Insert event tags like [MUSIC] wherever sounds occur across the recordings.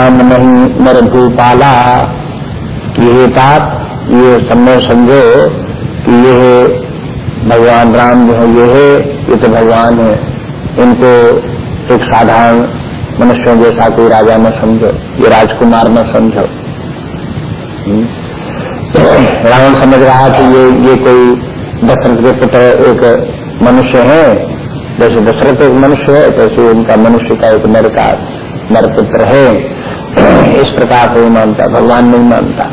नहीं नर भूपाला। ये बात ये समय समझो कि ये भगवान राम जो है, ये है, ये तो भगवान है। इनको एक साधारण मनुष्यों जैसा कोई राजा न समझो, ये राजकुमार न समझो। हम्म। [COUGHS] रावण समझ रहा कि ये ये कोई दशरथ के पुत्र एक मनुष्य है। जैसे दशरथ एक मनुष्य है, तैसे उनका मनुष्य का एक नर का नर है। इस प्रकार से मानता, भगवान नहीं मानता।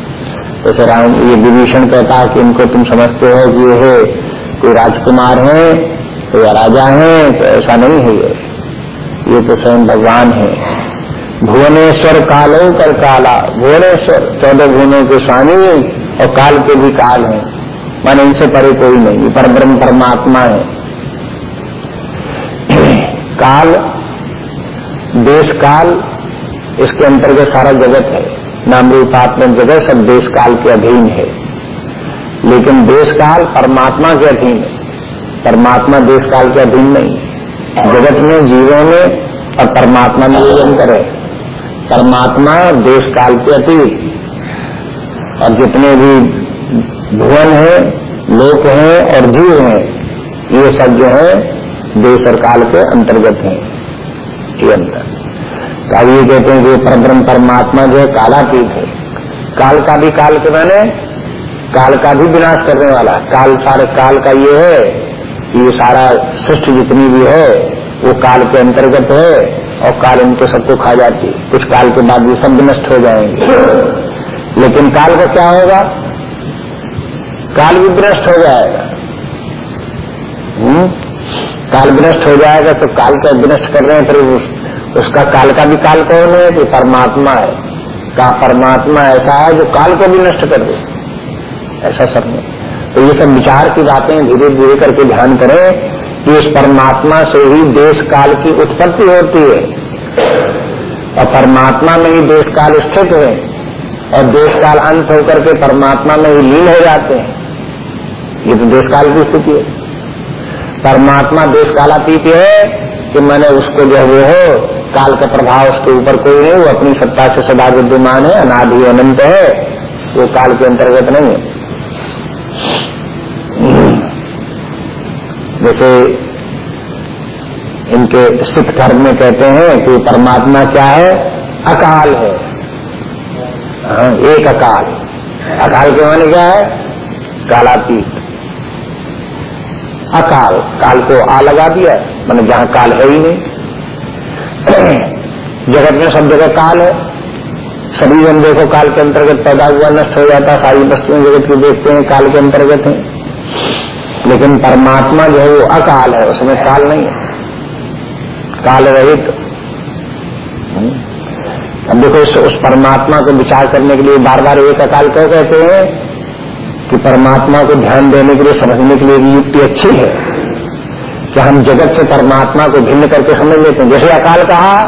जैसे राम ये विभीषण कहता है कि इनको तुम समझते हो कि ये है, कोई राजकुमार है तो या राजा है तो ऐसा नहीं है ये। ये तो स्वयं भगवान है। भुवनेश्वर कालो कर काला, भुवनेश्वर, चौदह भुवनों के स्वामी और काल के भी काल है। माने इनसे परे कोई नहीं पर ब्रह्म परमात्मा है। काल देश काल इसके अंतर्गत सारा जगत है। नाम रूपात्मक जगत सब देश काल के अधीन है। लेकिन देश काल परमात्मा के अधीन है। परमात्मा देश काल के अधीन नहीं। जगत में जीवों में और परमात्मा में ये अंतर है। परमात्मा देश काल के अतीत और जितने भी भुवन है, लोक हैं और जीव हैं, ये सब जो है, देश और काल के अंतर्गत हैं। ये अंतर तो अब ये कहते हैं कि परब्रह्म परमात्मा जो है कालातीत है। काल का भी काल के मैंने काल का भी विनाश करने वाला काल सारे काल का ये है कि ये सारा सृष्टि जितनी भी है, वो काल के अंतर्गत है और काल इनको सबको खा जाती है। कुछ काल के बाद ये सब नष्ट हो जाएँगे। लेकिन काल का क्या होगा? काल भी विनष्ट हो जाएगा। हम्म? काल विनष्ट हो जाएगा तो काल का विनष्ट कर रहे हैं फिर उस, उसका काल का भी काल कौन है? कि परमात्मा है। का परमात्मा ऐसा है जो काल को भी नष्ट कर दे। ऐसा सब नहीं तो ये सब विचार की बातें धीरे धीरे करके ध्यान करें कि इस परमात्मा से ही देश काल की उत्पत्ति होती है। और परमात्मा में ही देश काल स्थित है। और देश काल अंत होकर के परमात्मा में ही लीन हो जाते हैं। ये तो देश काल की स्थिति है। परमात्मा देश कालातीत है कि मैंने उसको जो वो हो काल का प्रभाव उसके ऊपर कोई नहीं वो अपनी सत्ता से सदा विद्यमान है अनादि अनंत है वो काल के अंतर्गत नहीं है। जैसे इनके सिख धर्म में कहते हैं कि परमात्मा क्या है? अकाल है। हाँ, एक अकाल। अकाल के माने क्या है? कालातीत। अकाल। काल को आ लगा दिया मैंने जहाँ काल है ही नहीं। [CLEARS THROAT] जगत में सब जगह काल है। सभी जन देखो काल के अंतर्गत पैदा हुआ, नष्ट हो जाता सारी वस्तुएँ जगत की देखते हैं, काल के अंतर्गत है। लेकिन परमात्मा जो है वो अकाल है, उसमें काल नहीं है। काल रहित। अब देखो उस परमात्मा को विचार करने के लिए बार बार एक अकाल क्यों कहते हैं? कि परमात्मा को ध्यान देने के लिए, समझने के लिए भी युक्ति अच्छी है। कि हम जगत से परमात्मा को भिन्न करके समझ लेते हैं। जैसे अकाल कहा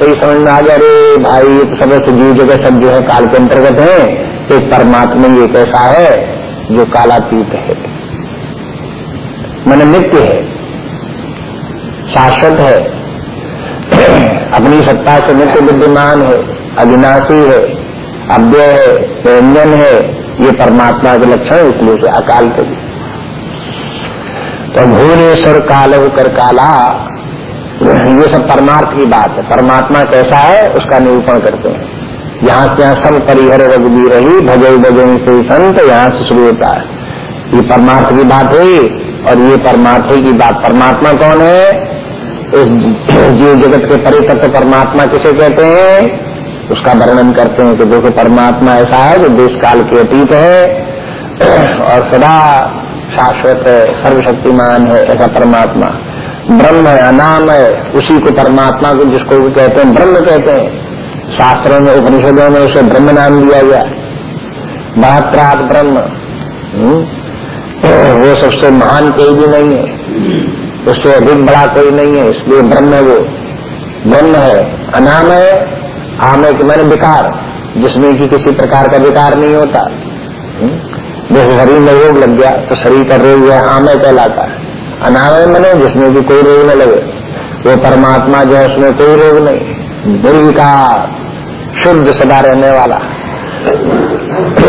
तो ये समझ में आ गया, अरे भाई, ये तो सब जीव जगह सब जो है, काल के अंतर्गत है। एक परमात्मा ये कैसा है, जो कालातीत है। मन नित्य है, शाश्वत है। अपनी सत्ता से नित्य विद्यमान है, अविनाशी है, अव्यय है, व्यंजन है ये परमात्मा के लक्षण इसलिए से अकाल के भी तो भुवनेश्वर काल कर काला, ये सब परमार्थ की बात है। परमात्मा कैसा है, उसका निरूपण करते हैं। यहाँ से यहाँ सब परिहर रघुबी रही भजई भजन से संत यहाँ से शुरू होता है। ये परमार्थ की बात हुई और ये परमार्थी की बात परमात्मा कौन है? इस जीव जगत के परितत्व परमात्मा किसे कहते हैं? उसका वर्णन करते हैं कि देखो परमात्मा ऐसा है जो देश काल के अतीत है, और सदा शाश्वत है, सर्वशक्तिमान है, ऐसा परमात्मा। ब्रह्म है अनाम है, उसी को परमात्मा को जिसको भी कहते हैं, ब्रह्म कहते हैं। शास्त्रों में, उपनिषदों में उसे ब्रह्म नाम दिया गया महत्रात ब्रह्म हम्म? वो सबसे महान कोई भी नहीं है। उससे अधिक बड़ा कोई नहीं है, इसलिए ब्रह्म वो। ब्रह्म है, अनाम है आम एक मैंने विकार, जिसमें कि किसी प्रकार का विकार नहीं होता। हम्म? जैसे शरीर में रोग लग गया तो शरीर का रोग है आमय कहलाता है। अनामय मने, जिसमें भी कोई रोग न लगे। वो परमात्मा जो है, उसमें कोई रोग नहीं। निर्विकार शुद्ध सदा रहने वाला।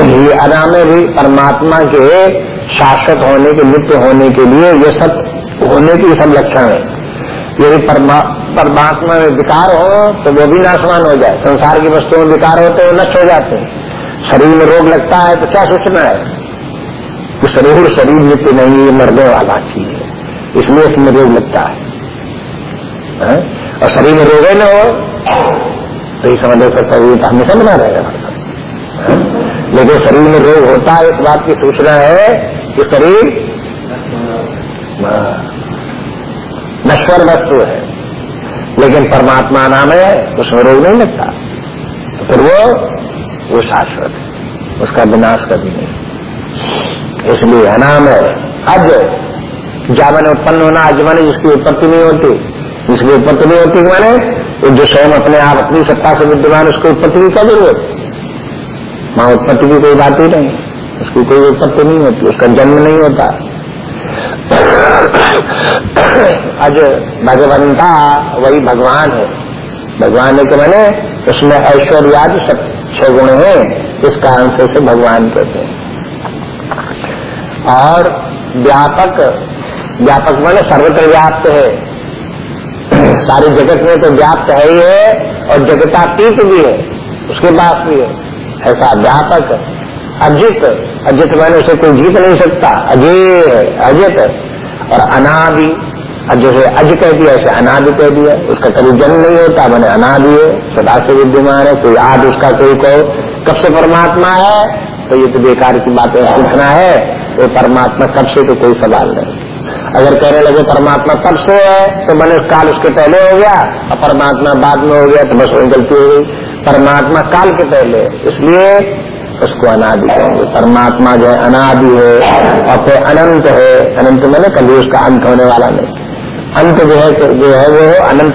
ये अना में भी परमात्मा के शाश्वत होने के, नित्य होने के लिए ये सब होने की सब लक्षण है। यदि परमात्मा में विकार हो तो वो भी नाशवान हो जाए। संसार की वस्तुओं में विकार हो तो नष्ट हो जाते हैं। शरीर में रोग लगता है तो क्या सोचना है? कि शरीर शरीर नित्य नहीं ये मरने वाला चीज़ है। इसलिए इसमें रोग लगता है, है? और शरीर में रोग ही न हो तो ये समझ तो शरीर तो हमेशा बना रहेगा। लेकिन शरीर में रोग होता है इस बात की सूचना है कि शरीर नश्वर वस्तु है। लेकिन परमात्मा नाम है, उसमें रोग नहीं लगता। तो फिर वो वो शाश्वत है। उसका विनाश कभी नहीं। इसलिए अनाम है। अज जावन उत्पन्न होना अज माने जिसकी उत्पत्ति नहीं होती। जिसकी उत्पत्ति नहीं होती माने तो जो स्वयं अपने आप, अपनी सत्ता से विद्यमान, उसकी उत्पत्ति की क्या ज़रूरत? वहाँ उत्पत्ति की कोई बात ही नहीं। उसकी कोई उत्पत्ति नहीं होती। उसका जन्म नहीं होता। अज भगवंता वही भगवान है। भगवान कि मैंने उसमें ऐश्वर्यादि सब छह गुण है, इस कारण से उसे भगवान कहते हैं। और व्यापक व्यापक माने सर्वत्र व्याप्त है। सारे जगत में तो व्याप्त है ही है, और जगतातीत भी है, उसके पास भी है। ऐसा व्यापक अजित। अजित मैंने उसे कोई जीत नहीं सकता। अजय अजित और अनादि जैसे अज कह दिया ऐसे अनादि कह दिया। उसका कभी जन्म नहीं होता, मैंने अनादि है। सदा से विद्यमान है, कोई आज उसका कोई कहो, कब से परमात्मा है? तो ये तो बेकार की बातें सीखना है। तो परमात्मा कब से तो कोई सवाल नहीं। अगर कहने लगे परमात्मा कब से है तो मैंने काल उसके पहले हो गया। और परमात्मा बाद में हो गया तो बस वही गलती हो गई। परमात्मा काल के पहले। इसलिए उसको अनादि कहेंगे परमात्मा जो है अनादि है और फिर अनंत है। अनंत में ना कभी उसका अंत होने वाला नहीं। अंत जो है जो है वो अनंत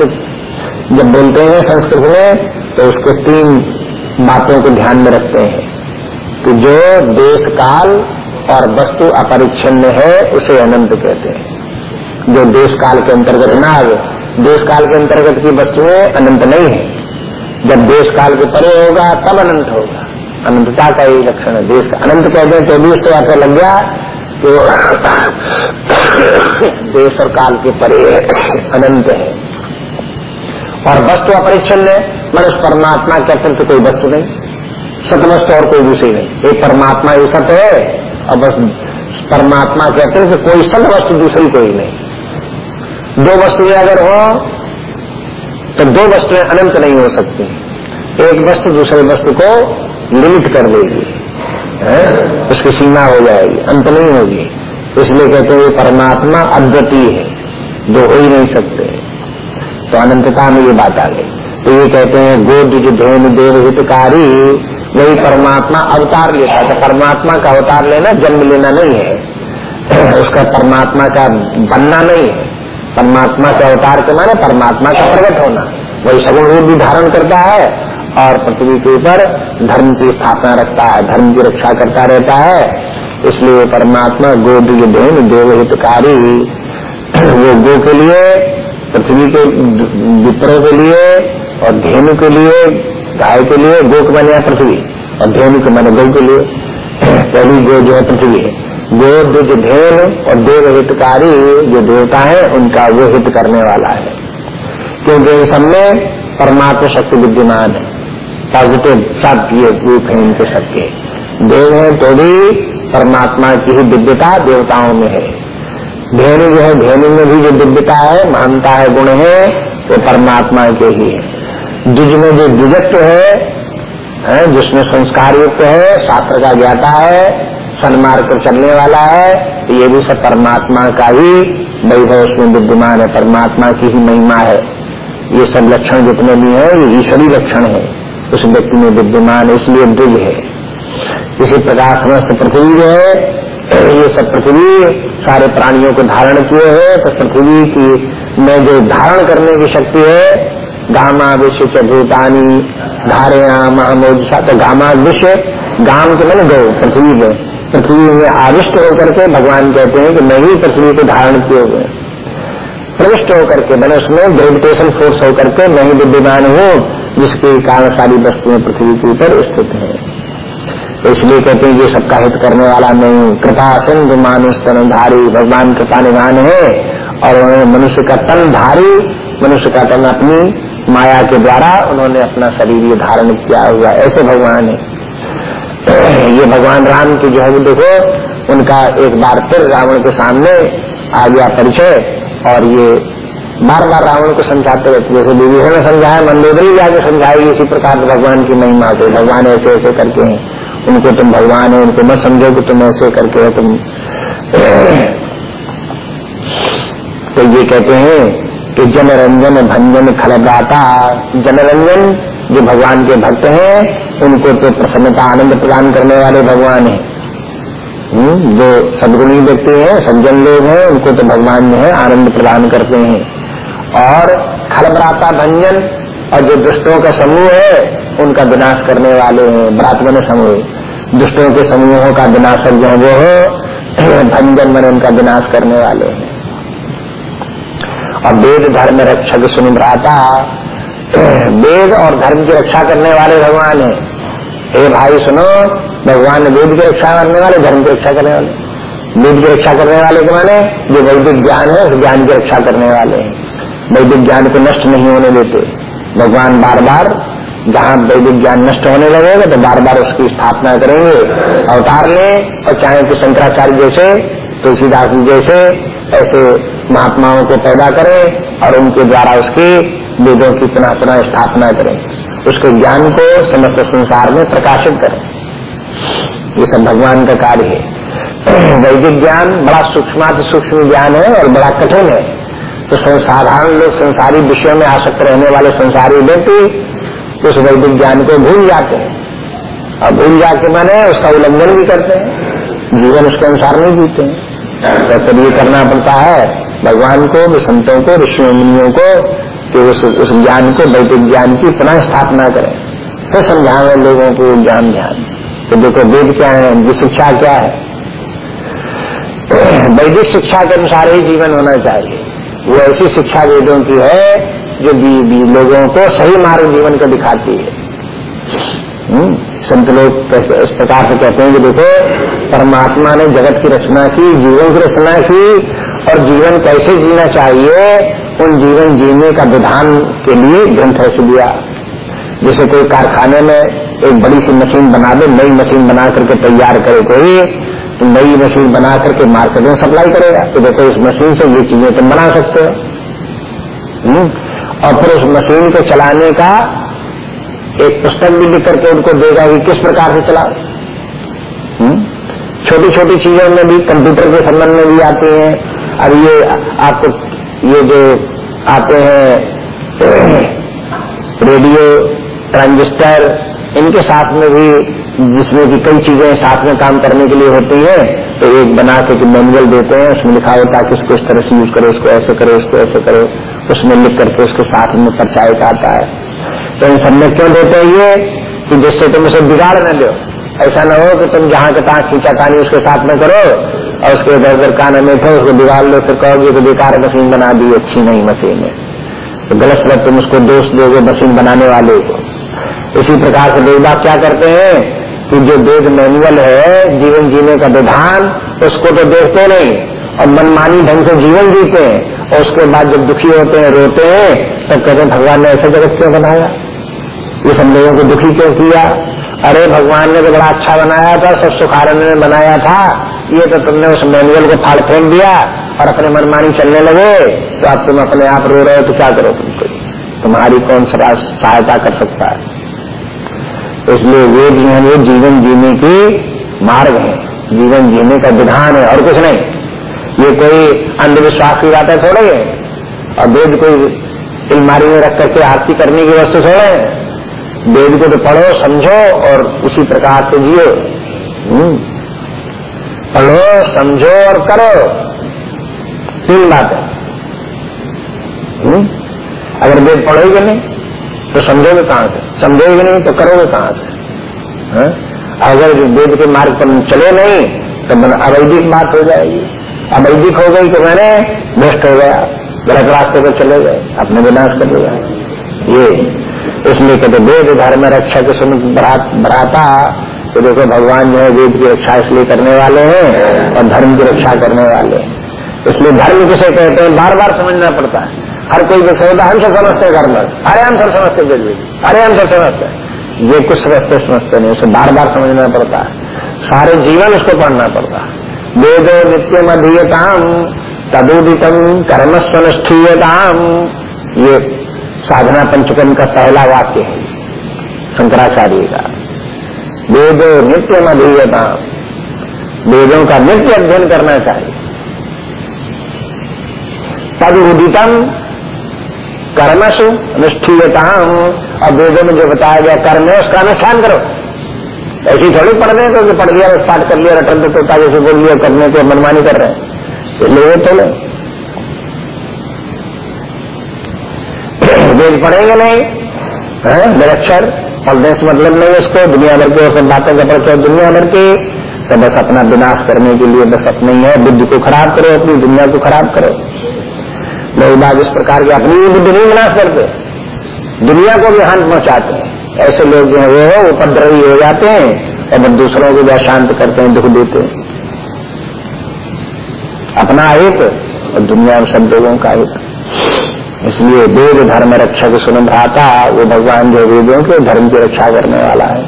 जब बोलते हैं संस्कृत में तो उसको तीन बातों को ध्यान में रखते हैं। कि जो देश काल और वस्तु अपरिच्छिन्न है, उसे अनंत कहते हैं। जो देश काल के अंतर्गत ना आवे। देश काल के अंतर्गत की वस्तुएँ अनंत नहीं है। जब देश काल के परे होगा, तब अनंत होगा। अनंतता का ही लक्षण है। देश अनंत कह दें तो भी उसको ऐसा लग गया तो देश और काल के परे अनंत है। और वस्तु अपरिच्छन है। मन उस परमात्मा के अतिरिक्त कोई वस्तु नहीं। सतवस्तु और कोई दूसरी नहीं। एक परमात्मा ये सत्य है, और बस परमात्मा के अतिरिक्त कोई सत वस्तु दूसरी कोई नहीं। दो वस्तुएँ अगर हो तो दो वस्तुएँ अनंत नहीं हो सकती। एक वस्तु दूसरे वस्तु को लिमिट कर देगी उसकी सीमा हो जाएगी, अंत नहीं होगी। इसलिए कहते हैं परमात्मा अद्वितीय है, जो हो ही नहीं सकते। तो अनंतता में ये बात आ गई। तो ये कहते हैं, गोद जो धेन देव हितकारी वही परमात्मा अवतार लेता तो परमात्मा का अवतार लेना जन्म लेना नहीं है। [CLEARS THROAT] उसका परमात्मा का बनना नहीं है। परमात्मा के अवतार के माने परमात्मा का प्रकट होना। वही सगुण रूप भी धारण करता है। और पृथ्वी के ऊपर धर्म की स्थापना रखता है, धर्म की रक्षा करता रहता है। इसलिए परमात्मा गो देन देवहितकारी। वो गो के लिए, पृथ्वी के विप्रों के लिए और धेनु के लिए, गाय के लिए गो के बने पृथ्वी और धेनु के मैंने गौ के लिए। पहली गो जो है पृथ्वी है। गो दुज धेन और देव हितकारी जो देवता है, उनका वो हित करने वाला है। क्योंकि इन सब में परमात्मा शक्ति विद्यमान है। पॉजिटिव सब ये रूप है इनके सबके देव है तो भी परमात्मा की ही दिव्यता देवताओं में है। धेनु जो है धेनु में भी जो दिव्यता है मानता है गुण है वो तो परमात्मा के ही है। द्विज में जो द्विजत्व है, है जिसमें संस्कार युक्त है शास्त्र का ज्ञाता है सन्मार्ग पर चलने वाला है तो ये भी सब परमात्मा का ही वैभव उसमें विद्यमान है परमात्मा की ही महिमा है। ये सब लक्षण जितने भी हैं ये ईश्वरी लक्षण है। उस व्यक्ति में विद्यमान इसलिए द्विज है। इसी प्रकार समस्त पृथ्वी जो है, ये सब पृथ्वी सारे प्राणियों को धारण किए है तो पृथ्वी की में जो धारण करने की शक्ति है, गामा विश्व च भूतानी, धारया महामोजसा तो गामा विश्व, गाम के मैंने गौ पृथ्वी में पृथ्वी में आविष्ट होकर के भगवान कहते हैं कि मैं ही पृथ्वी को धारण किए हुए प्रविष्ट होकर के, मैंने उसमें ग्रेविटेशन फोर्स होकर के मैं ही विद्यमान हूँ। जिसके कारण सारी वस्तुएँ पृथ्वी के ऊपर स्थित है। तो इसलिए कहते हैं, ये सबका हित करने वाला नहीं। कृपा सिंधु मानुष तनधारी, भगवान कृपा निधान है, और उन्होंने मनुष्य का तन धारी, मनुष्य का तन अपनी माया के द्वारा उन्होंने अपना शरीर ये धारण किया हुआ ऐसे भगवान है। [CLEARS THROAT] ये भगवान राम की जो है देखो, उनका एक बार फिर रावण के सामने आ गया परिचय, और ये बार बार रावण को समझाते रहते जैसे विभीषण ने समझाया मंदोदरी जाके समझाएगी इसी प्रकार भगवान की महिमा को भगवान ऐसे ऐसे करके हैं। उनको तुम भगवान है उनको मत समझो कि तुम ऐसे करके हो तुम [CLEARS THROAT] तो ये कहते हैं कि जनरंजन भंजन खलदाता जनरंजन जो भगवान के भक्त हैं उनको तो प्रसन्नता आनंद प्रदान करने वाले भगवान हैं। हम्म, जो सदगुणी व्यक्ति हैं सज्जन लोग हैं उनको तो भगवान जो है आनंद प्रदान करते हैं। और खलबराता भंजन और जो दुष्टों का समूह है, उनका विनाश करने वाले हैं, ब्राह्मण समूह। दुष्टों के समूहों का विनाशक जो वो हो, [CLEARS THROAT] भंजन मन उनका विनाश करने वाले हैं। और वेद धर्म रक्षक सुन भ्राता [CLEARS THROAT] वेद और धर्म की रक्षा करने वाले भगवान है। हे भाई सुनो, भगवान वेद की रक्षा करने वाले, धर्म की रक्षा करने वाले। वेद की रक्षा करने वाले के माने जो वैदिक ज्ञान है, उस ज्ञान की रक्षा करने वाले हैं। वैदिक ज्ञान को नष्ट नहीं होने देते। भगवान बार बार जहाँ वैदिक ज्ञान नष्ट होने लगेगा तो बार बार उसकी स्थापना करेंगे। अवतार ले और चाहे कि शंकराचार्य जैसे, तुलसीदास जी जैसे, ऐसे महात्माओं को पैदा करें और उनके द्वारा उसकी वेदों की पुनः पुनः स्थापना करें। उसके ज्ञान को समस्त संसार में प्रकाशित करें। ये सब भगवान का कार्य है। [CLEARS THROAT] वैदिक ज्ञान बड़ा सूक्ष्म सूक्ष्म ज्ञान है और बड़ा कठिन है। तो साधारण लोग संसारी विषयों में आसक्त रहने वाले संसारी व्यक्ति उस वैदिक ज्ञान को भूल जाते हैं। और भूल जाके माने उसका उल्लंघन भी करते हैं। जीवन उसके अनुसार नहीं जीते हैं। तो ये करना पड़ता है, भगवान को, संतों को, ऋषियों, मुनियों को कि उस उस ज्ञान को वैदिक ज्ञान की पुनः स्थापना करें। फिर समझावे लोगों को ज्ञान ध्यान तो देखो वेद क्या है, उनकी शिक्षा क्या है। [CLEARS THROAT] वैदिक शिक्षा के अनुसार ही जीवन होना चाहिए। वो ऐसी शिक्षा वेदों की है जो बी, बी लोगों को सही मार्ग जीवन को दिखाती है। हम्म, संत लोग इस प्रकार से कहते हैं कि देखो परमात्मा ने जगत की रचना की जीवन की रचना की और जीवन कैसे जीना चाहिए उन जीवन जीने का विधान के लिए ग्रंथ ऐसे दिया। जैसे कोई कारखाने में एक बड़ी सी मशीन बना दे नई मशीन बना करके तैयार करे कोई तो नई मशीन बना करके मार्केट में सप्लाई करेगा तो देखो, इस मशीन से ये चीज़ें तुम बना सकते हो हम्म? और फिर उस मशीन को चलाने का एक पुस्तक भी लिख करके उनको देगा कि किस प्रकार से चला हम्म? छोटी छोटी चीज़ों में भी, कंप्यूटर के संबंध में भी आते हैं अब ये आपको, ये जो आते हैं, [CLEARS THROAT] रेडियो, ट्रांजिस्टर, इनके साथ में भी जिसमें कि कई चीज़ें साथ में काम करने के लिए होती है तो एक बना के मैनुअल देते हैं, उसमें लिखा होता है कि इसको इस तरह से यूज़ करो इसको ऐसे करो इसको ऐसे करो, उसमें लिख करके उसके साथ में परिचायक आता है। तो इन सब में क्यों देते हैं ये? कि जिससे तुम उसे बिगाड़ न दो। ऐसा न हो कि तुम जहाँ के तहां खींचा तानी उसके साथ में करो, और उसके इधर उधर कान में थे उसको बिगाड़ लो, फिर कहोगे तो बेकार मशीन बना दी, अच्छी नहीं मशीन है। तो गलत गलत तुम उसको दोष दोगे मशीन बनाने वाले को। इसी प्रकार से लोग क्या करते हैं? कि जो वेद मैनुअल है, जीवन जीने का विधान, उसको तो देखते नहीं। और मनमानी ढंग से जीवन जीते हैं, और उसके बाद जब दुखी होते हैं, रोते हैं तब कहते हैं, भगवान ने ऐसे जगत क्यों बनाया? ये सब लोगों को दुखी क्यों किया? अरे, भगवान ने तो बड़ा अच्छा बनाया था, सब सुखारण ने बनाया था। ये तो तुमने उस मैनुअल को फाड़ फेंक दिया, और अपने मनमानी चलने लगे। तो अब तुम अपने आप रो रहे हो तो क्या करो तुमको तुम्हारी कौन सहायता कर सकता है? इसलिए वेद जो है, वो जीवन जीने की मार्ग है। जीवन जीने का विधान है और कुछ नहीं। ये कोई अंधविश्वास की बातें थोड़े है। और वेद कोई अलमारी में रख करके आरती करने की वस्तु थोड़े है। वेद को तो पढ़ो, समझो और उसी प्रकार से जियो। हम्म। पढ़ो, समझो और करो। तीन बातें। हम्म। अगर वेद पढ़ोगे नहीं तो समझोगे कहाँ से? समझोगे नहीं तो करोगे कहाँ से? अगर वेद के मार्ग पर चले नहीं तो मन अवैधिक बात हो जाएगी। अवैधिक हो गई तो मैंने भ्रष्ट हो गया। गलत रास्ते पर चले गए, अपने विनाश कर लिया ये, इसलिए कहते वेद धर्म रक्षा के सुन बढ़ाता तो देखो, भगवान जो है वेद की रक्षा इसलिए करने वाले हैं और धर्म की रक्षा करने वाले हैं। इसलिए धर्म किसे कहते हैं? बार बार समझना पड़ता है। हर कोई जो होता हम सब समझते हैं धर्म अरे हम सब समझते वेद अरे हम सब समझते हैं। ये कुछ समझते समझते नहीं। उसे बार बार समझना पड़ता है। सारे जीवन उसको पढ़ना पड़ता है। वेदो नित्यम अधीयताम तदुदितम कर्म कर्मस्वनिष्ठीयताम। ये साधना पंचकम का पहला वाक्य है। शंकराचार्य का। वेदो नित्य अधीयता वेदों का नित्य अध्ययन करना चाहिए। तद उदितम कर्मसु अनुष्ठीयता और वेदों में जो बताया गया कर्म है, उसका अनुष्ठान करो। ऐसी थोड़ी पढ़ रहे तो पढ़ लिया, पाठ कर लिया, रटन तो जैसे बोल लिया, करने को मनमानी कर रहे हैं। इसलिए तो नहीं। वेद पढ़ेंगे नहीं निरक्षर पढ़ने से मतलब नहीं उसको, दुनिया भर के सब बातें का परिचय दुनिया भर के। तो बस अपना विनाश करने के लिए बस अपने ही है, बुद्धि को खराब करो, अपनी दुनिया को खराब करो। नई बात इस प्रकार की अपनी बुद्धि नहीं विनाश करते दुनिया को भी हानि पहुंचाते हैं। ऐसे लोग जो है वो उपद्रवी हो जाते हैं और दूसरों को भी अशांत करते हैं, दुख देते हैं। अपना हित और दुनिया में सब लोगों का हित इसलिए वेद धर्म रक्षक सुन भ्राता, वो भगवान जो वेदों के धर्म की रक्षा करने वाला है।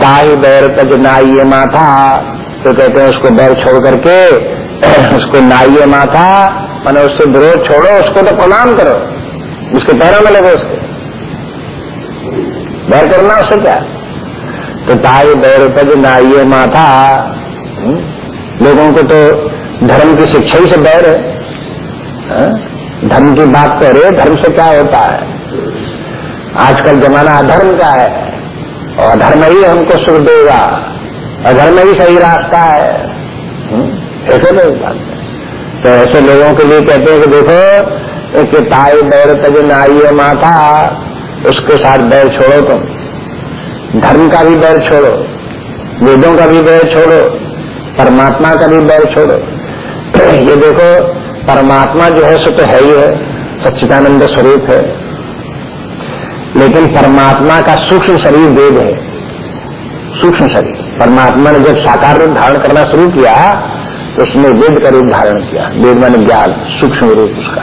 ताई बैर तज नाइये माथा तो कहते हैं उसको बैर छोड़ करके, उसको नाइये माथा मैंने उससे विरोध छोड़ो उसको तो प्रणाम करो। उसके पैरों में लगो उसके। बैर करना उससे क्या? तो ताई बैर तज नाइये माथा हम्म, लोगों को तो धर्म की शिक्षा ही से बैर है। हाँ? धर्म की बात करे धर्म से क्या होता है? आजकल जमाना अधर्म का है और अधर्म ही हमको सुख देगा। अधर्म ही सही रास्ता है। हम्म, ऐसे लोग बात तो ऐसे लोगों के लिए कहते हैं कि देखो कि ताई बैर तज नाई माता, उसके साथ बैर छोड़ो तुम। धर्म का भी बैर छोड़ो, वेदों का भी बैर छोड़ो, परमात्मा का भी बैर छोड़ो। [CLEARS THROAT] ये देखो, परमात्मा जो है सो तो है ही है, सच्चिदानंद स्वरूप है। लेकिन परमात्मा का सूक्ष्म शरीर वेद है। सूक्ष्म शरीर। परमात्मा ने जब साकार रूप धारण करना शुरू किया तो उसने वेद का रूप धारण किया। वेद मैंने ज्ञान, सूक्ष्म रूप उसका।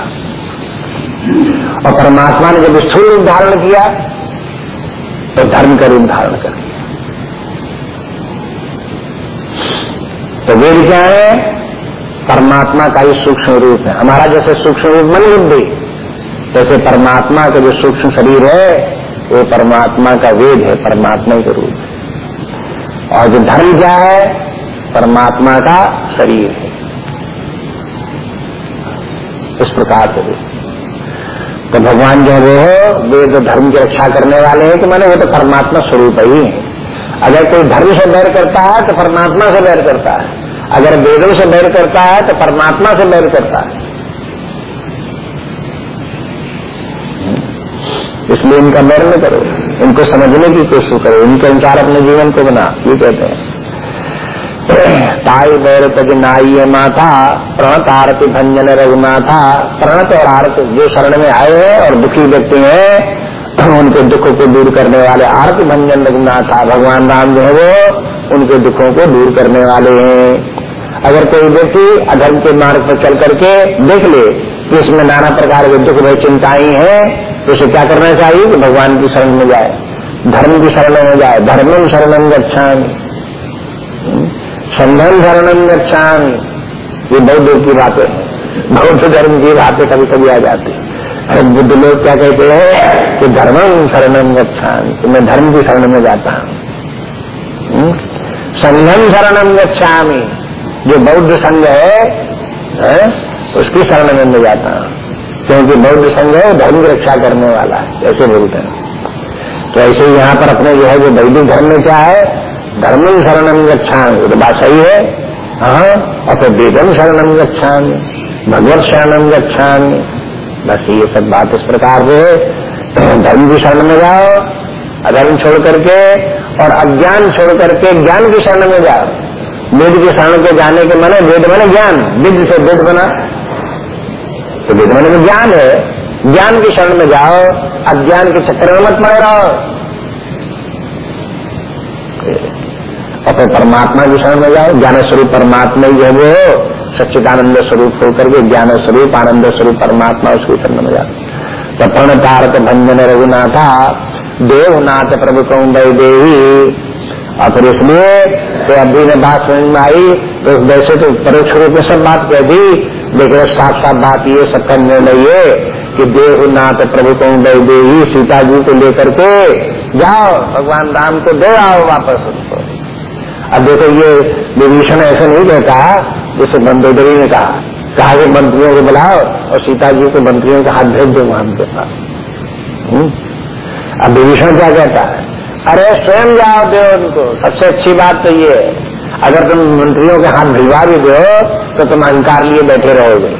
और परमात्मा ने जब स्थूल रूप धारण किया तो धर्म का रूप धारण कर दिया तो वेद क्या है? परमात्मा का ही सूक्ष्म रूप है। हमारा जैसे सूक्ष्म रूप मन बुद्धि जैसे परमात्मा का जो सूक्ष्म शरीर है, वो परमात्मा का वेद है, परमात्मा का रूप है। और जो धर्म क्या है? परमात्मा का शरीर है। इस प्रकार से। तो भगवान जो वो वेद धर्म की रक्षा करने वाले हैं तो मैंने वो तो परमात्मा स्वरूप ही है। अगर कोई धर्म से बैर करता है तो परमात्मा से बैर करता है। अगर वेदों से बैर करता है तो परमात्मा से बैर करता है। इसलिए इनका बैर न करो। इनको समझने की कोशिश करो। इनके अनुसार अपने जीवन को बना। ये कहते हैं। ताई बैर तज नाई माथा प्रणत आरती भंजन रघुनाथा प्रणत और आरत जो शरण में आए हैं और दुखी व्यक्ति हैं, उनके दुखों को दूर करने वाले आरती भंजन रघुनाथा भगवान राम जो है वो, उनके दुखों को दूर करने वाले हैं। अगर कोई व्यक्ति अधर्म के मार्ग पर चल करके देख ले कि इसमें नाना प्रकार के दुख भय चिंताएँ हैं तो उसे क्या करना चाहिए कि भगवान की शरण में जाए? धर्म की शरण में जाए धर्मम शरणम गच्छान संधन शरणम गच्छान ये बौद्ध की बातें हैं। बौद्ध धर्म की बातें कभी कभी आ जाती है। बुद्ध लोग क्या कहते हैं कि धर्मम शरणम गच्छान तो मैं धर्म की शरण में जाता हूँ। संघम शरणम गच्छामी। जो बौद्ध संघ है, है उसकी शरण में मैं जाता हूँ। क्योंकि बौद्ध संघ है धर्म की रक्षा करने वाला है ऐसे बोलते हैं। तो ऐसे यहाँ पर अपने जो है जो वैदिक धर्म में क्या है धर्म शरणम गच्छान तो बात सही है। हाँ और फिर वेदम शरणम गच्छान भगवत शरणम गच्छान बस ये सब बात इस प्रकार से धर्म की शरण में जाओ, अधर्म छोड़ करके, और अज्ञान छोड़ करके ज्ञान की शरण में जाओ। वेद के शरण को जाने के मने वेद माने ज्ञान। विद से वेद बना। तो वेद माने में ज्ञान है। ज्ञान की शरण में जाओ, अज्ञान के चक्कर में मत रहो। और फिर परमात्मा की शरण में जाओ। ज्ञान स्वरूप परमात्मा ही है वो। सच्चिदानंद स्वरूप होकर के ज्ञान स्वरूप, आनंद स्वरूप परमात्मा उसकी शरण में जाओ। तो प्रण तारक भंजन रघुनाथा, देवनाथ प्रभु कौन देवी। और फिर इसलिए तो अभी ने बात समझ में आई तो वैसे तो परोक्ष रूप में सब बात कह दी, लेकिन साफ़ साफ़ बात ये, सबका निर्णय ये कि देवनाथ प्रभु को देवी सीता जी को लेकर के जाओ, भगवान राम को दे आओ वापस। अब देखो ये विभीषण ऐसे नहीं कहता, जैसे मंदोदरी ने कहा कहा कि मंत्रियों को बुलाओ और सीता जी को मंत्रियों के हाथ भेज दो वहाँ के पास। हम्म? अब विभीषण क्या कहता है? अरे स्वयं जाओ दो उनको सबसे अच्छी बात तो ये है, अगर तुम मंत्रियों के हाथ भिजवा भी दो तो तुम अहंकार लिए बैठे रहोगे।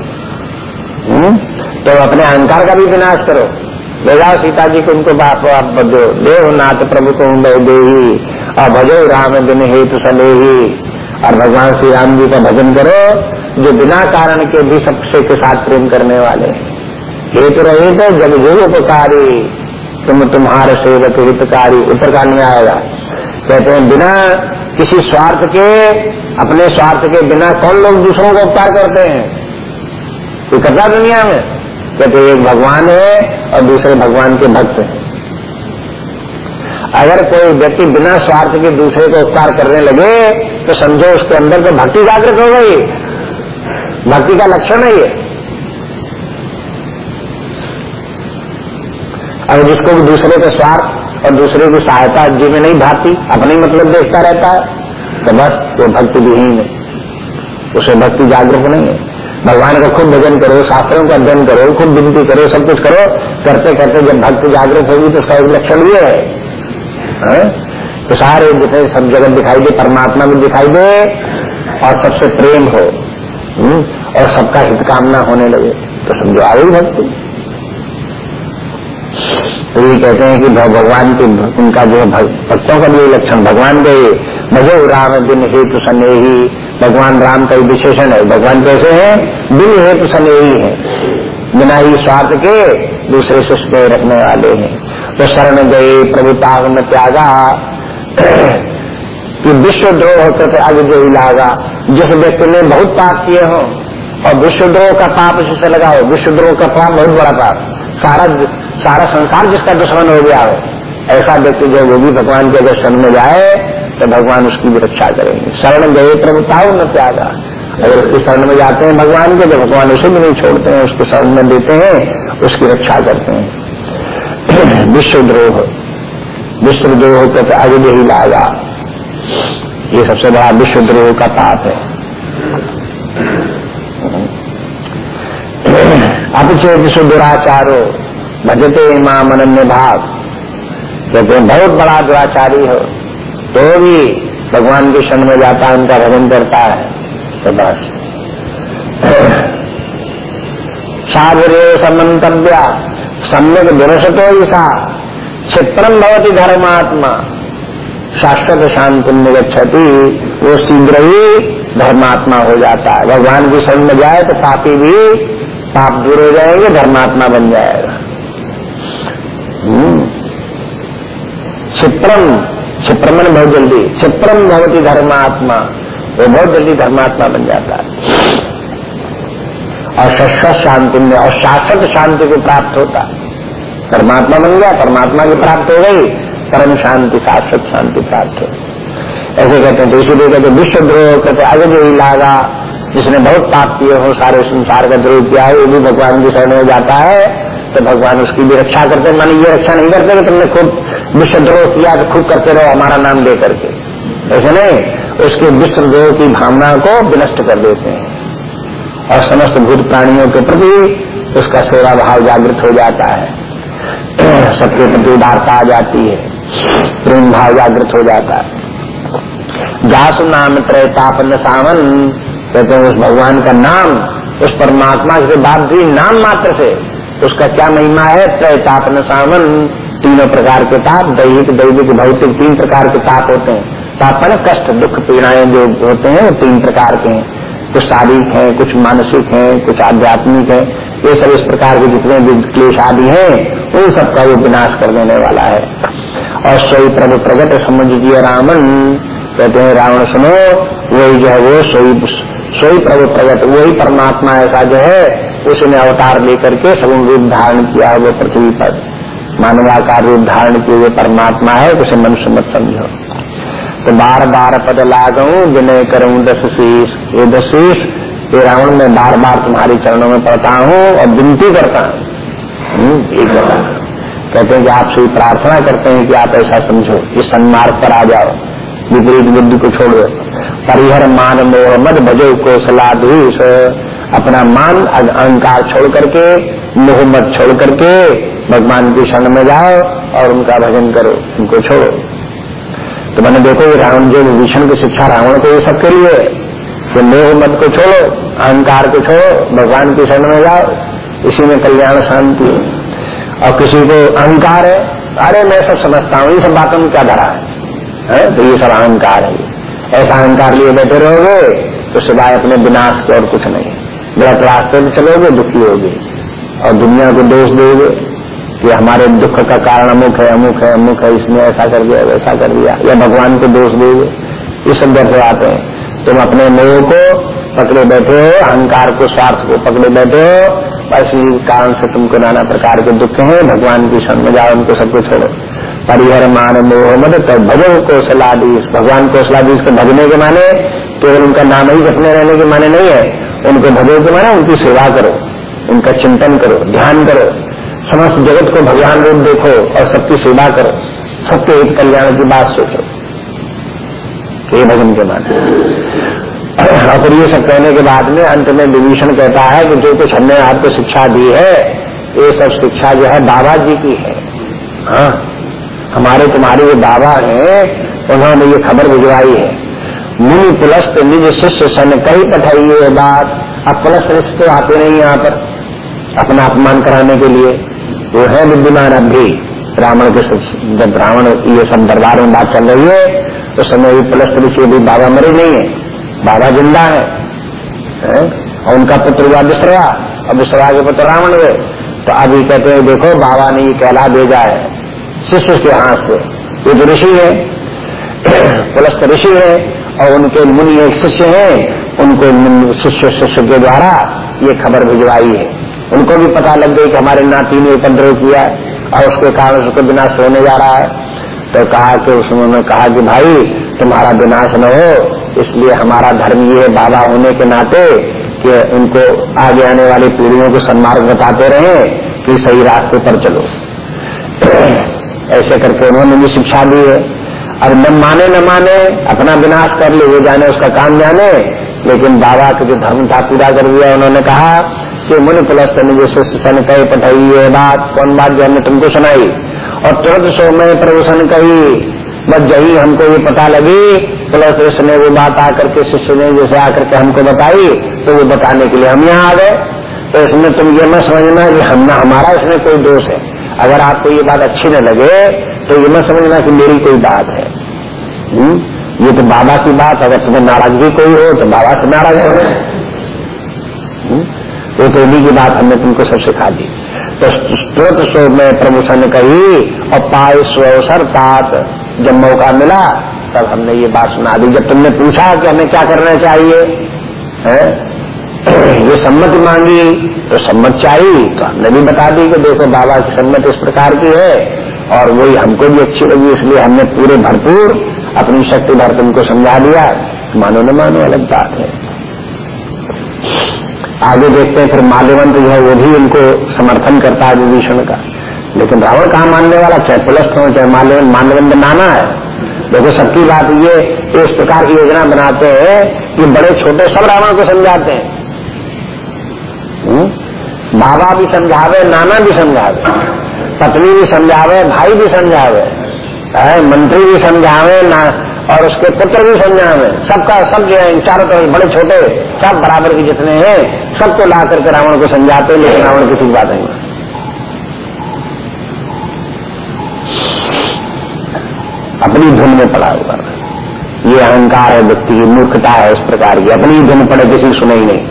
हम्म? तो अपने अहंकार का भी विनाश करो। ले जाओ सीता जी को उनको बाप आप बदो देव नाथ प्रभु को दे और भजो राम दिन हेतु सले ही और भगवान श्री राम जी का भजन करो, जो बिना कारण के भी सबसे के साथ प्रेम करने वाले हेतु रहे तो जब जो उपकारी, तुम तुम्हारे सेवक हितकारी उत्तरकांड में आएगा। कहते हैं, बिना किसी स्वार्थ के, अपने स्वार्थ के बिना कौन लोग दूसरों को उपकार करते हैं? कोई करता दुनिया में? कहते एक भगवान है और दूसरे भगवान के भक्त हैं। अगर कोई व्यक्ति बिना स्वार्थ के दूसरे को उपकार करने लगे तो समझो उसके अंदर तो भक्ति जागृत हो गई। भक्ति का लक्षण है ये। अगर जिसको भी दूसरे के स्वार्थ और दूसरे की सहायता जी में नहीं भाती अपने मतलब देखता रहता है तो बस वो भक्ति विहीन है। उसे भक्ति जागरूक नहीं है। भगवान का खुद भजन करो शास्त्रों का अध्ययन करो खुद विनती करो सब कुछ करो करते करते जब भक्ति जागरूक होगी तो उसका एक लक्षण ये है, है? तो सारे जितने सब जगत दिखाई दे, परमात्मा भी दिखाई दे, और सबसे प्रेम हो हुँ? हम्म? और सबका हित कामना होने लगे तो समझो आ गई भक्ति तो ये कहते हैं कि भगवान के उनका जो भक्तों का भी लक्षण, भगवान के भजो राम दिन हेतु स्नेही भगवान राम का ही विशेषण है, भगवान कैसे हैं दिन हेतु स्नेही है, बिना ही स्वार्थ के दूसरे से स्नेह रखने वाले हैं तो शरण गए प्रभुता न त्यागा। [CLEARS THROAT] कि विश्वद्रोह करते आगे जो लागा। जिस व्यक्ति ने बहुत पाप किए हो, और विश्वद्रोह का पाप जिसे लगाओ विश्वद्रोह का पाप बहुत बड़ा पाप। सारा सारा संसार जिसका दुश्मन हो गया हो, ऐसा व्यक्ति जो वो भी भगवान के अगर शरण में जाए तो भगवान उसकी भी रक्षा करेंगे। शरण गए प्रभुताओं न त्यागा। अगर उसके शरण में जाते हैं, भगवान के तो भगवान उसे भी नहीं छोड़ते हैं, उसको शरण में देते हैं, उसकी रक्षा करते हैं। विश्वद्रोह। विश्वद्रोह कहते आगे यही लागा ये सबसे बड़ा विश्वद्रोह का पाप है। अपिचेत दुराचारो, भजते इमाम अनन्य भाव कहते हैं बहुत बड़ा दुराचारी हो तो भी भगवान के क्षण में जाता है, उनका भजन करता है तो बस। साधुरे समन्तव्या सम्यक विरसतो ईसा। क्षिप्रम भवती धर्मात्मा। शाश्वत शांति गच्छति वो शीघ्र ही धर्मात्मा हो जाता है। भगवान की शरण में जाए तो पापी भी पाप दूर हो जाएँगे, धर्मात्मा बन जाएगा। क्षिप्रम क्षिप्रम बहुत जल्दी। क्षिप्रम भवती धर्मात्मा, वो बहुत जल्दी धर्मात्मा बन जाता है। और शाश्वत शांति में और शाश्वत शांति को प्राप्त होता। परमात्मा बन गया, परमात्मा की प्राप्त हो गई, परम शांति, शाश्वत शांति प्राप्त हो। ऐसे कहते हैं तो इसीलिए कहते विश्व द्रोह कहते आगे जो ही लागा, जिसने बहुत पाप किए हो, सारे संसार का द्रोह किया है, वो भी भगवान की शरण में जाता है तो भगवान उसकी भी रक्षा करते मानी ये रक्षा नहीं करते कि तुमने खुद विश्वद्रोह किया तो खूब करते रहो, हमारा नाम दे करके ऐसे नहीं, उसके विश्वद्रोह की भावना को विनष्ट कर देते हैं। और समस्त भूत प्राणियों के प्रति उसका सेवा भाव जागृत हो जाता है। [CLEARS THROAT] सबके प्रति उदारता आ जाती है। प्रेम भाव जागृत हो जाता है। जासु नाम त्रैतापन सावन, कहते हैं उस भगवान का नाम, उस परमात्मा के बाद भी नाम मात्र से उसका क्या महिमा है? तय ताप न सावन। तीनों प्रकार के ताप, दैहिक, दैविक, भौतिक, तीन प्रकार के ताप होते हैं। ताप है कष्ट, दुख, पीड़ाएँ जो होते हैं, वो तीन प्रकार के हैं। कुछ शारीरिक है, कुछ मानसिक है, कुछ आध्यात्मिक है। ये सब इस प्रकार के जितने भी क्लेश आदि हैं, उन सबका वो विनाश कर देने वाला है। और सोई प्रभु प्रगट समझिए रावण, कहते हैं, रावण, सुनो, वही जो है वो सोई सोई प्रभु प्रगट, वही परमात्मा ऐसा जो है, उसने अवतार लेकर के सगुण रूप धारण किया है वो पृथ्वी पर। मानवाकार रूप धारण किए हुए परमात्मा है, उसे मनुष्य मत समझो। तो बार बार पद लागू विनय करूँ दस शीश। ये दस शीश ये रावण में बार बार तुम्हारे चरणों में पढ़ता हूँ और विनती करता हूँ। हम्म, कहते हैं कि आपसे प्रार्थना करते हैं कि आप ऐसा समझो इस सन्मार्ग पर आ जाओ। विपरीत बुद्धि को छोड़ो। परिहर मान मोह मद भजो को सलाधीश अपना मान अहंकार छोड़ करके मोह मत छोड़ करके भगवान की शरण में जाओ और उनका भजन करो उनको छोड़ो। तो मैंने देखो ये रावण जो विभीषण की शिक्षा रावण को ये सब के लिए कि मोह मत को छोड़ो अहंकार को छोड़ो भगवान की शरण में जाओ इसी में कल्याण शांति। और किसी को अहंकार है अरे मैं सब समझता हूँ इन सब बातों में क्या धरा है, है? तो ये सब अहंकार है। ऐसा अहंकार लिए बैठे रहोगे तो सिवाय अपने विनाश के और कुछ नहीं। गलत रास्ते में चलोगे दुखी होगे। और दुनिया को दोष दोगे। कि हमारे दुख का कारण अमुक है अमुक है अमुक है, इसने ऐसा कर दिया, वैसा कर दिया। या भगवान को दोष दोगे, ये सब डर आते हैं। तुम अपने मोह को पकड़े बैठे हो, अहंकार को, स्वार्थ को पकड़े बैठे हो, बस इसी कारण से तुमको नाना प्रकार के दुख हैं, भगवान की सन में जाओ, उनको सबको छोड़ो। परिहर मान मोह मद तो भजो कौशलाधीश भगवान कौशलाधीश को भजने के माने केवल उनका नाम ही जपने रहने के माने नहीं है। उनको भजो के माने उनकी सेवा करो, उनका चिंतन करो, ध्यान करो। समस्त जगत को भगवान रूप देखो और सबकी सेवा करो। सबके एक कल्याण की बात सोचो। ये भजन के माध्यम और ये सब कहने के बाद में अंत में विभीषण कहता है कि जो कुछ हमने आपको शिक्षा दी है, ये सब शिक्षा जो है बाबा जी की है। हाँ हमारे तुम्हारे जो बाबा हैं, उन्होंने ये खबर भिजवाई है। मुनि पुलस्त निज शिष्य सन कही पठाई ये बात। अब पुलस्त ऋष तो आते नहीं यहाँ पर अपना अपमान कराने के लिए। वो है विद्यमान अब भी रावण के जब रावण ये सब दरबार में बात चल रही है तो समय भी प्लस ऋषि भी बाबा मरे नहीं है। बाबा ज़िंदा है, है? और उनका पुत्र हुआ विश्रवा। और विश्रवा के पुत्र रावण हुए। तो अभी कहते हैं देखो बाबा ने ये कहला भेजा है। शिष्य के हाथ से। ये जो ऋषि है [CLEARS THROAT] पुलस्त ऋषि है और उनके मुनि एक शिष्य है। उनको शिष्य शिष्य के द्वारा ये खबर भिजवाई है। उनको भी पता लग गई कि हमारे नाती ने उपद्रव किया है और उसके कारण उसको बिना सोने जा रहा है। तो कहा कि उसने कहा कि भाई, तुम्हारा विनाश न हो, इसलिए हमारा धर्म ये है बाबा होने के नाते कि उनको आगे आने वाली पीढ़ियों को सन्मार्ग बताते रहे कि सही रास्ते पर चलो। ऐसे करके उन्होंने भी शिक्षा दी है। और न माने न माने, अपना विनाश कर ले, वो जाने उसका काम जाने। लेकिन बाबा का जो धर्म था, पूरा कर दिया, उन्होंने कहा कि मुनि पुलस्त ने जो शिष्य सन कहे पठाई ये बात कौन बात जो हमने तुमको सुनाई और तुरंत सो में प्रभूषण कही, बस जही हमको ये पता लगी, प्लस इसने वो बात आकर के शिष्य ने जैसे आकर के हमको बताई तो वो बताने के लिए हम यहाँ आ गए तो इसमें तुम ये मत समझना कि हम हमारा इसमें कोई दोष है अगर आपको ये बात अच्छी न लगे तो ये मत समझना कि मेरी कोई बात है हुँ? हम्म? ये तो बाबा की बात, अगर तुम्हें नाराज़गी कोई हो तो बाबा से नाराज़ हो हम्म? वो तो की बात हमने तुमको सब सिखा दी। तो स्त्रोत सो में प्रभूषण कही, और पाए स्वसर तात जब मौका मिला, तब हमने ये बात सुना दी। जब तुमने पूछा कि हमें क्या करना चाहिए, है? ये सम्मति मांगी तो सम्मत चाहिए तो हमने भी बता दी कि देखो बाबा की सम्मत इस प्रकार की है, और वही हमको भी अच्छी लगी, इसलिए हमने पूरे भरपूर अपनी शक्ति भर तुमको समझा दिया। मानो न मानो अलग बात है। आगे देखते हैं, फिर माल्यवंत जो है वो भी उनको समर्थन करता है विभीषण का। लेकिन रावण कहा मानने वाला? चाहे पुलस्त हो, चाहे माल्यवंत माल्यवंत नाना है। देखो, सबकी बात ये, इस प्रकार की योजना बनाते हैं कि बड़े छोटे सब रावण को समझाते हैं। हम्म? बाबा भी समझावे, नाना भी समझावे, पत्नी भी समझावे, भाई भी समझावे मंत्री भी समझावे, ना और उसके पुत्र भी समझावे सबका, सब जो है चारों तरफ़ बड़े छोटे, सब बराबर के जितने हैं, सबको ला करके रावण को समझाते हैं, लेकिन रावण किसी बात नहीं। अपनी धुन में पड़ा हुआ। ये अहंकार है व्यक्ति की मूर्खता है इस प्रकार की। अपनी धुन पड़े, किसी सुने ही नहीं।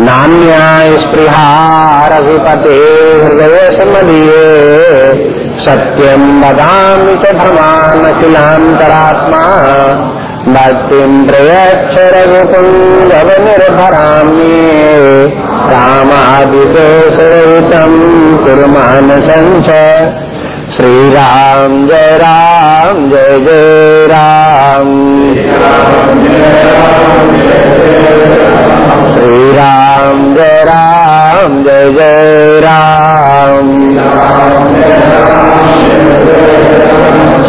नान्या स्पृहा हृदय समदीये। सत्यम बदामी च भ्रमान किलांतरात्मा भक्तिम प्रयक्ष रघुकुंदव निर्भराम्ये रामादिशेषम कुर्मान संचय श्री राम जय राम जय जय राम। श्री राम जय राम जय जय राम।